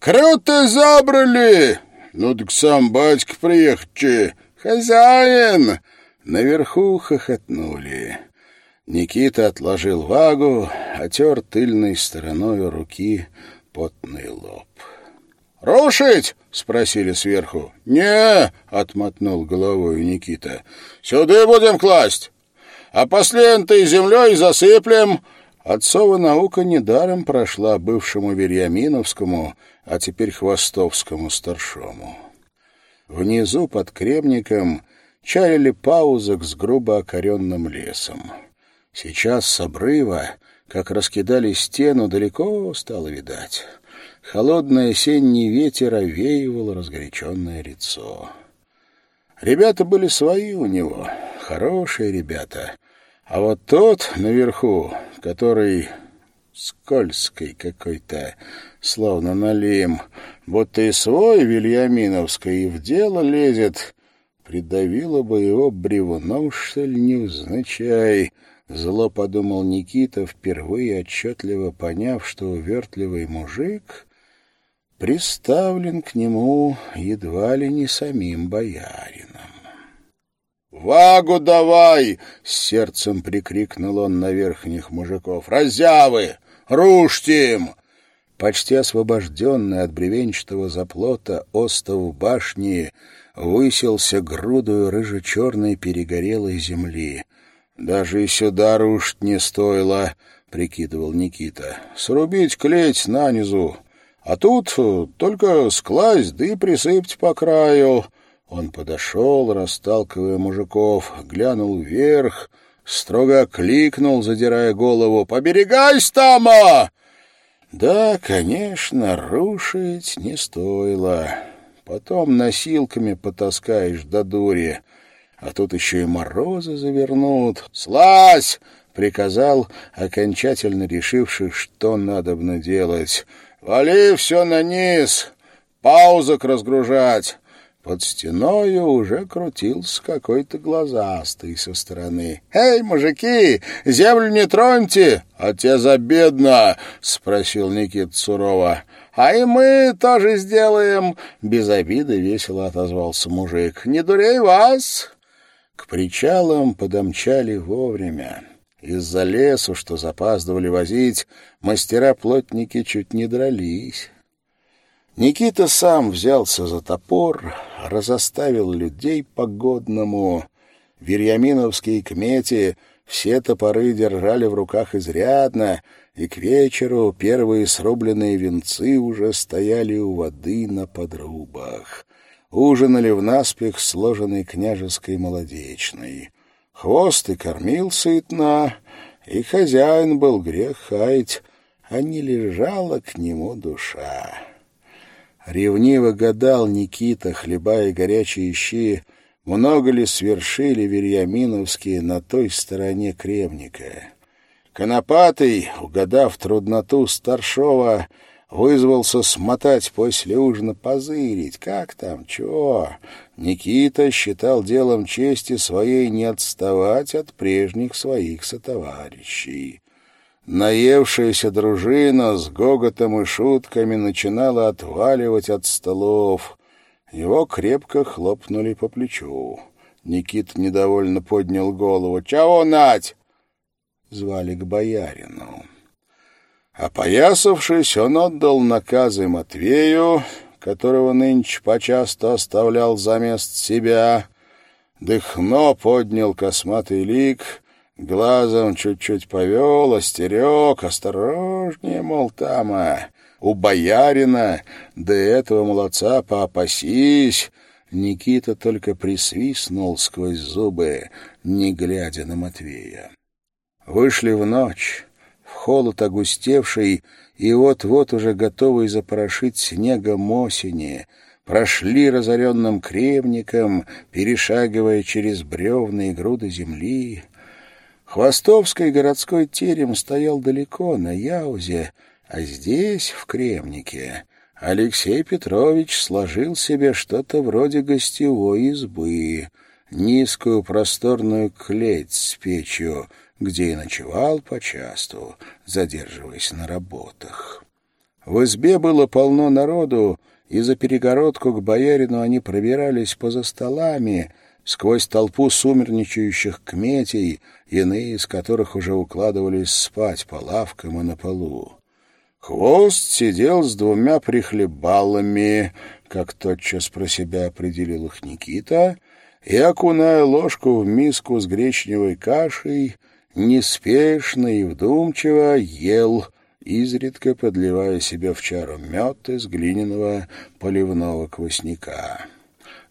Круто забрали! Ну так сам батька приехать Хозяин!» Наверху хохотнули. Никита отложил вагу, отер тыльной стороной руки потный лоб. «Рушить?» — спросили сверху. «Не!» — отмотнул головой Никита. «Сюда будем класть, а после этой землей засыплем». Отцова наука недаром прошла бывшему Верьяминовскому, а теперь Хвостовскому старшому. Внизу, под кремником, чарили паузок с грубо окоренным лесом. Сейчас с обрыва, как раскидали стену, далеко стало видать. Холодный осенний ветер овеивал разгоряченное лицо. Ребята были свои у него, хорошие ребята. А вот тот наверху, который скользкий какой-то, словно налим, будто и свой Вильяминовский и в дело лезет, придавило бы его бревном, что ли, невзначай — Зло подумал Никита, впервые отчетливо поняв, что увертливый мужик приставлен к нему едва ли не самим боярином. «Вагу давай!» — с сердцем прикрикнул он на верхних мужиков. «Разявы! Рушьте им!» Почти освобожденный от бревенчатого заплота остов башни высился грудою рыже-черной перегорелой земли. «Даже и сюда рушить не стоило», — прикидывал Никита. «Срубить клеть нанизу, а тут только скласть да и присыпать по краю». Он подошел, расталкивая мужиков, глянул вверх, строго кликнул, задирая голову. «Поберегайся, Тама!» Да, конечно, рушить не стоило. Потом носилками потаскаешь до дури а тут еще и морозы завернут. «Слазь!» — приказал, окончательно решивший, что надобно делать. «Вали все на низ! Паузок разгружать!» Под стеною уже крутился какой-то глазастый со стороны. «Эй, мужики, землю не троньте!» «А те забедно!» — спросил Никит сурово. «А и мы тоже сделаем!» — без обиды весело отозвался мужик. «Не дурей вас!» К причалам подомчали вовремя. Из-за лесу, что запаздывали возить, мастера-плотники чуть не дрались. Никита сам взялся за топор, разоставил людей по-годному. Верьяминовские кмети все топоры держали в руках изрядно, и к вечеру первые срубленные венцы уже стояли у воды на подрубах ужинали в наспех сложенной княжеской молодечной. Хвост и кормил сытно, и хозяин был грех хаять, а не лежала к нему душа. Ревниво гадал Никита, хлебая горячие щи, много ли свершили Верьяминовские на той стороне Кремника. Конопатый, угадав трудноту старшова, вызвался смотать после ужина позырить. Как там, чего? Никита считал делом чести своей не отставать от прежних своих сотоварищей. Наевшаяся дружина с гоготом и шутками начинала отваливать от столов. Его крепко хлопнули по плечу. Никит недовольно поднял голову. «Чего, Нать?» Звали к боярину. Опоясавшись, он отдал наказы Матвею, которого нынче почасто оставлял за мест себя. Дыхно поднял косматый лик, глазом чуть-чуть повел, остерег, осторожнее, мол, тама, у боярина, до этого молодца поопасись. Никита только присвистнул сквозь зубы, не глядя на Матвея. Вышли в ночь холод огустевший и вот-вот уже готовый запорошить снегом осени, прошли разоренным кревником, перешагивая через бревна и груды земли. Хвостовский городской терем стоял далеко, на Яузе, а здесь, в Кремнике, Алексей Петрович сложил себе что-то вроде гостевой избы, низкую просторную клеть с печью — где и ночевал почасту, задерживаясь на работах. В избе было полно народу, и за перегородку к боярину они пробирались поза столами, сквозь толпу сумерничающих кметей, иные из которых уже укладывались спать по лавкам и на полу. Хвост сидел с двумя прихлебалами, как тотчас про себя определил их Никита, и, окуная ложку в миску с гречневой кашей, неспешно и вдумчиво ел, изредка подливая себе в чару мед из глиняного поливного квасняка.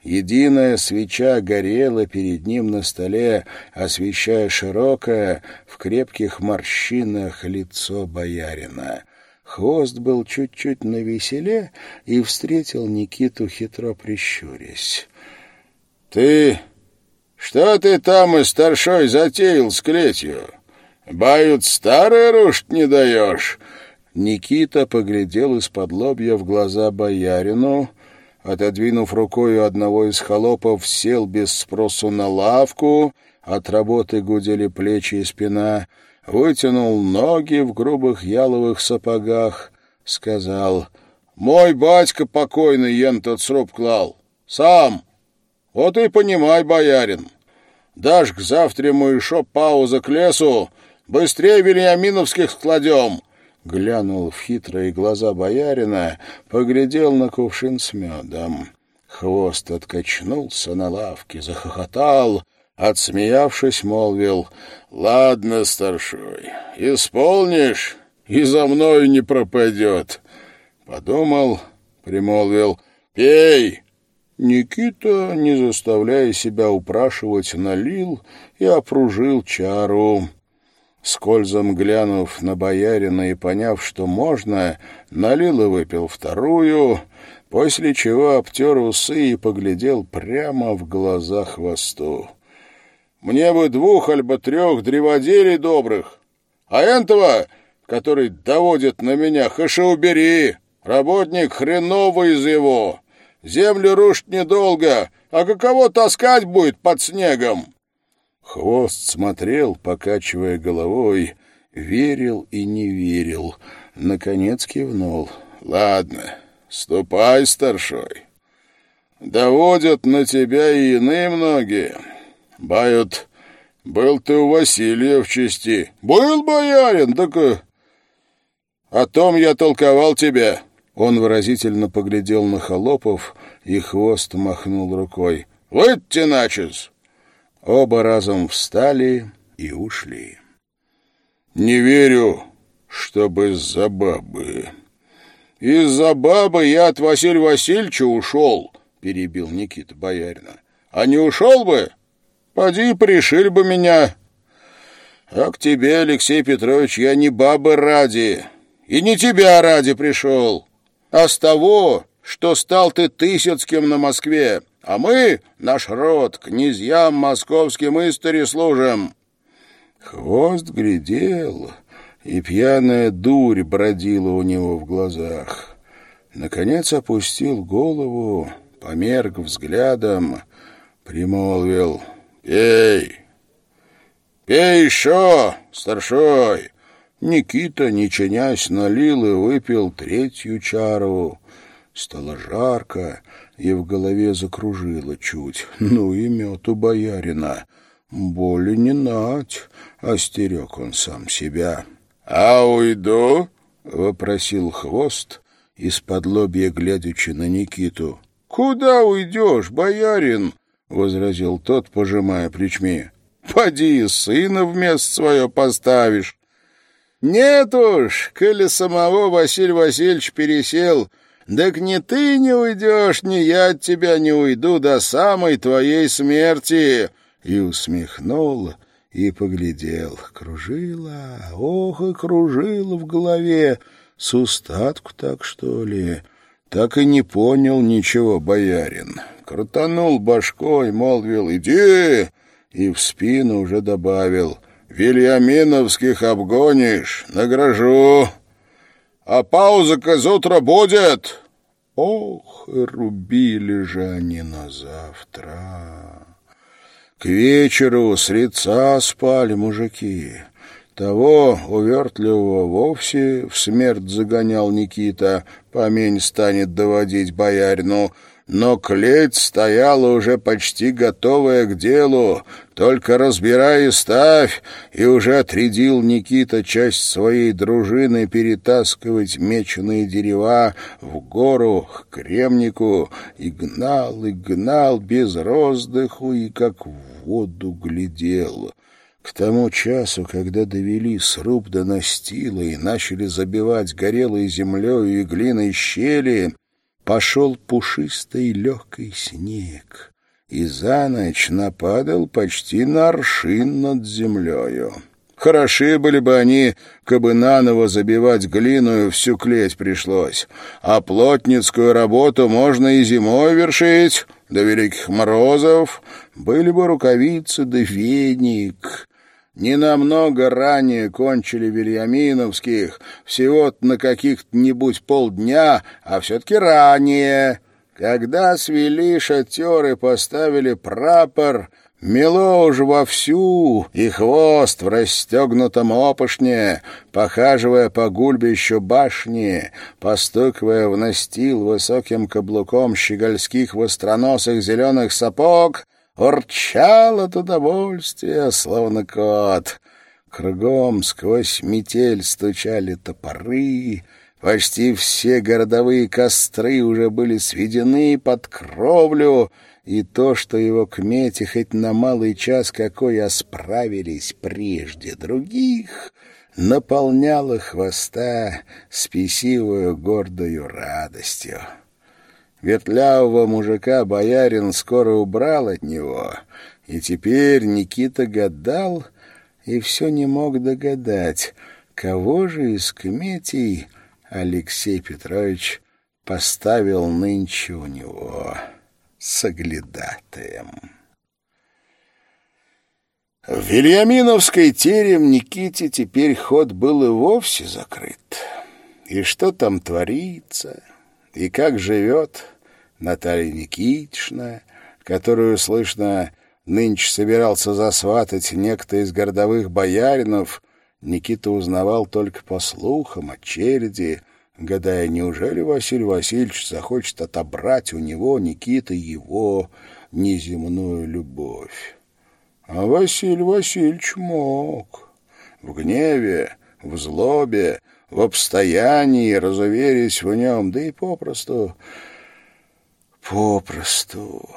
Единая свеча горела перед ним на столе, освещая широкое, в крепких морщинах лицо боярина. Хвост был чуть-чуть навеселе и встретил Никиту, хитро прищурясь. — Ты... что ты там и старшой затеял с клетью? Бают старый рушь не даешь? Никита поглядел из-под лобья в глаза боярину, отодвинув рукою одного из холопов, сел без спросу на лавку, от работы гудели плечи и спина — вытянул ноги в грубых яловых сапогах, сказал, «Мой батька покойный ен тот сруб клал. Сам. Вот и понимай, боярин. Дашь к завтраму еще пауза к лесу, быстрее Вильяминовских складем». Глянул в хитрые глаза боярина, поглядел на кувшин с медом. Хвост откачнулся на лавке, захохотал — Отсмеявшись, молвил, «Ладно, старшой, исполнишь, и за мною не пропадет». Подумал, примолвил, «Пей!» Никита, не заставляя себя упрашивать, налил и опружил чару. Скользом глянув на боярина и поняв, что можно, налил и выпил вторую, после чего обтер усы и поглядел прямо в глаза хвосту. Мне бы двух альбо трех древоделей добрых. А этого, который доводит на меня, хэша убери. Работник хреновый из его. Землю рушить недолго, а каково таскать будет под снегом?» Хвост смотрел, покачивая головой, верил и не верил. Наконец кивнул. «Ладно, ступай, старшой. Доводят на тебя и иные многие». Бают, был ты у Василия в чести. Был, боярин, так... Э, о том я толковал тебе. Он выразительно поглядел на Холопов и хвост махнул рукой. «Выйти начес!» Оба разом встали и ушли. «Не верю, чтобы из-за бабы». «Из-за бабы я от Василия Васильевича ушел», — перебил Никита Боярина. «А не ушел бы, Поди, пришили бы меня. А к тебе, Алексей Петрович, я не бабы ради, и не тебя ради пришел, а с того, что стал ты Тысяцким на Москве, а мы, наш род, князьям московским истори служим». Хвост глядел, и пьяная дурь бродила у него в глазах. Наконец опустил голову, померк взглядом, примолвил — «Пей! Пей еще, старшой!» Никита, не чинясь, налил и выпил третью чару. Стало жарко, и в голове закружило чуть. Ну и мед у боярина. Боли не нать, остерег он сам себя. — А уйду? — вопросил хвост, из-под лобья глядячи на Никиту. — Куда уйдешь, боярин? — возразил тот, пожимая плечми. — Поди, сына вместо свое поставишь. — Нет уж, коли самого Василий Васильевич пересел, так ни ты не уйдешь, ни я от тебя не уйду до самой твоей смерти. И усмехнул, и поглядел. Кружила, ох, и кружила в голове. С устатку так, что ли? Так и не понял ничего боярин крутанул башкой, молвил «Иди!» и в спину уже добавил «Вильяминовских обгонишь, награжу, а пауза-ка утра будет!» Ох, рубили же они на завтра. К вечеру с лица спали мужики. Того увертливого вовсе в смерть загонял Никита, помень станет доводить боярину, но клеть стояла уже почти готовая к делу, только разбирай и ставь, и уже отрядил Никита часть своей дружины перетаскивать меченые дерева в гору к кремнику, и гнал, и гнал без роздыху, и как в воду глядел. К тому часу, когда довели сруб до настила и начали забивать горелой землей и глиной щели, пошел пушистый легкий снег, и за ночь нападал почти на аршин над землею. Хороши были бы они, кабы наново забивать глину, всю клеть пришлось. А плотницкую работу можно и зимой вершить, до великих морозов. Были бы рукавицы да веник. Не намного ранее кончили Вильяминовских, всего на каких-нибудь полдня, а все-таки ранее. Когда свели шатер и поставили прапор, мело уж вовсю, и хвост в расстегнутом опошне, похаживая по гульбищу башни, постукивая в настил высоким каблуком щегольских востроносых зеленых сапог — урчал от удовольствия, словно кот. Кругом сквозь метель стучали топоры, почти все городовые костры уже были сведены под кровлю, и то, что его кмети хоть на малый час какой осправились прежде других, наполняло хвоста спесивую гордою радостью. Ветлявого мужика боярин скоро убрал от него, и теперь Никита гадал и все не мог догадать, кого же из кметей Алексей Петрович поставил нынче у него соглядатаем. В Вильяминовской терем Никите теперь ход был и вовсе закрыт. И что там творится, и как живет Наталья Никитична, которую, слышно, нынче собирался засватать некто из городовых бояринов, Никита узнавал только по слухам от череди, гадая, неужели Василий Васильевич захочет отобрать у него, Никиты, его неземную любовь. А Василий Васильевич мог. В гневе, в злобе, в обстоянии, разуверясь в нем, да и попросту, попросту.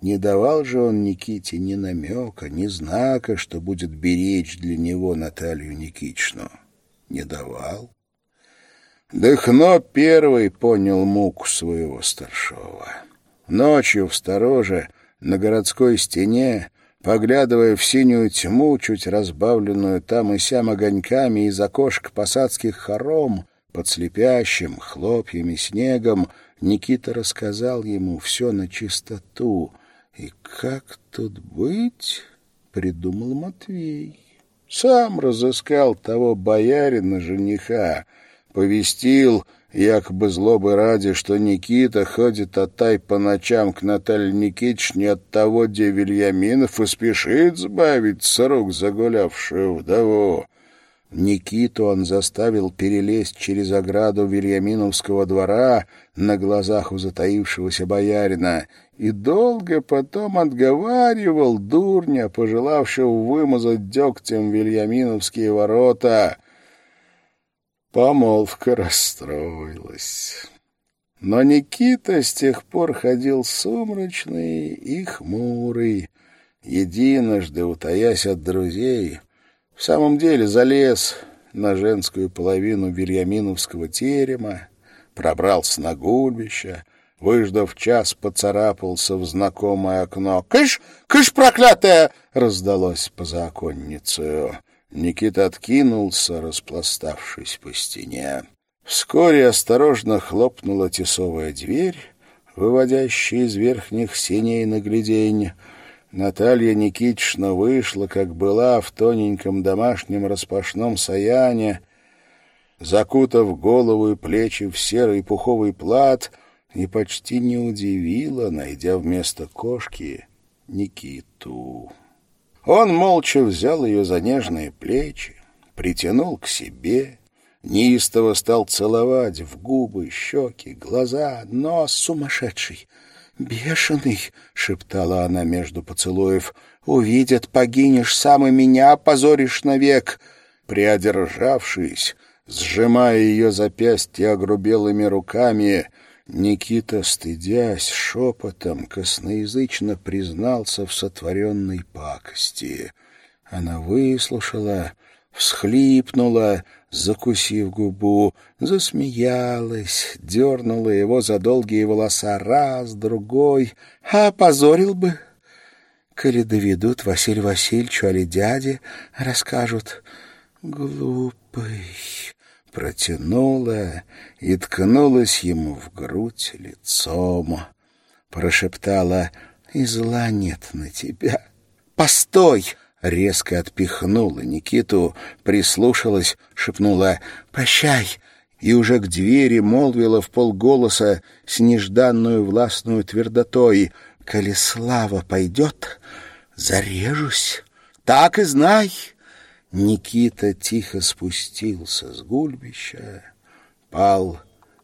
Не давал же он Никите ни намека, ни знака, что будет беречь для него Наталью Никитичну. Не давал. Дыхно первый понял муку своего старшего. Ночью в стороже на городской стене поглядывая в синюю тьму, чуть разбавленную там и сям огоньками из окошек посадских хором, под слепящим хлопьями снегом, Никита рассказал ему все на чистоту. И как тут быть, придумал Матвей. Сам разыскал того боярина-жениха, повестил якобы злобы ради, что Никита ходит отай по ночам к Наталье Никитичне от того, где Вильяминов, и спешит сбавить с рук загулявшую вдову. Никиту он заставил перелезть через ограду Вильяминовского двора на глазах у затаившегося боярина и долго потом отговаривал дурня, пожелавшего вымазать дегтем Вильяминовские ворота. Помолвка расстроилась. Но Никита с тех пор ходил сумрачный и хмурый, единожды утаясь от друзей, в самом деле залез на женскую половину Вильяминовского терема, пробрался на гульбище, выждав час, поцарапался в знакомое окно. «Кыш! Кыш, проклятая!» — раздалось по законницу. Никита откинулся, распластавшись по стене. Вскоре осторожно хлопнула тесовая дверь, выводящая из верхних синей на глядень. Наталья Никитична вышла, как была, в тоненьком домашнем распашном саяне, закутав голову и плечи в серый пуховый плат, и почти не удивила, найдя вместо кошки Никиту. Он молча взял ее за нежные плечи, притянул к себе, неистово стал целовать в губы, щеки, глаза, нос сумасшедший. «Бешеный!» — шептала она между поцелуев. «Увидят, погинешь сам и меня опозоришь навек!» Приодержавшись, сжимая ее запястье огрубелыми руками, Никита, стыдясь, шепотом косноязычно признался в сотворенной пакости. Она выслушала, всхлипнула, закусив губу, засмеялась, дернула его за долгие волоса раз, другой. А позорил бы, коли доведут Василь Васильевичу, али дяде, расскажут. Глупый, протянула и ткнулась ему в грудь лицом. Прошептала, и зла нет на тебя. «Постой!» резко отпихнула Никиту, прислушалась, шепнула «Прощай!» и уже к двери молвила в полголоса с нежданную властную твердотой «Коли слава пойдет, зарежусь, так и знай!» Никита тихо спустился с гульбища, пал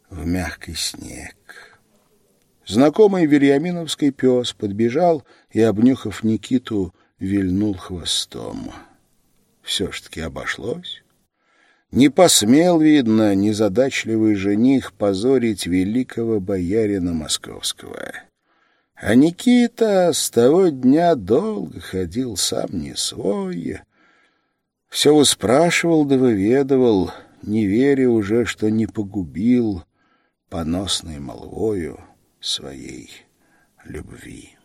в мягкий снег. Знакомый Вильяминовский пес подбежал и, обнюхав Никиту, вильнул хвостом. Все ж таки обошлось. Не посмел, видно, незадачливый жених позорить великого боярина московского. А Никита с того дня долго ходил сам не свой. Все выспрашивал да выведывал, не веря уже, что не погубил поносной молвою своей любви.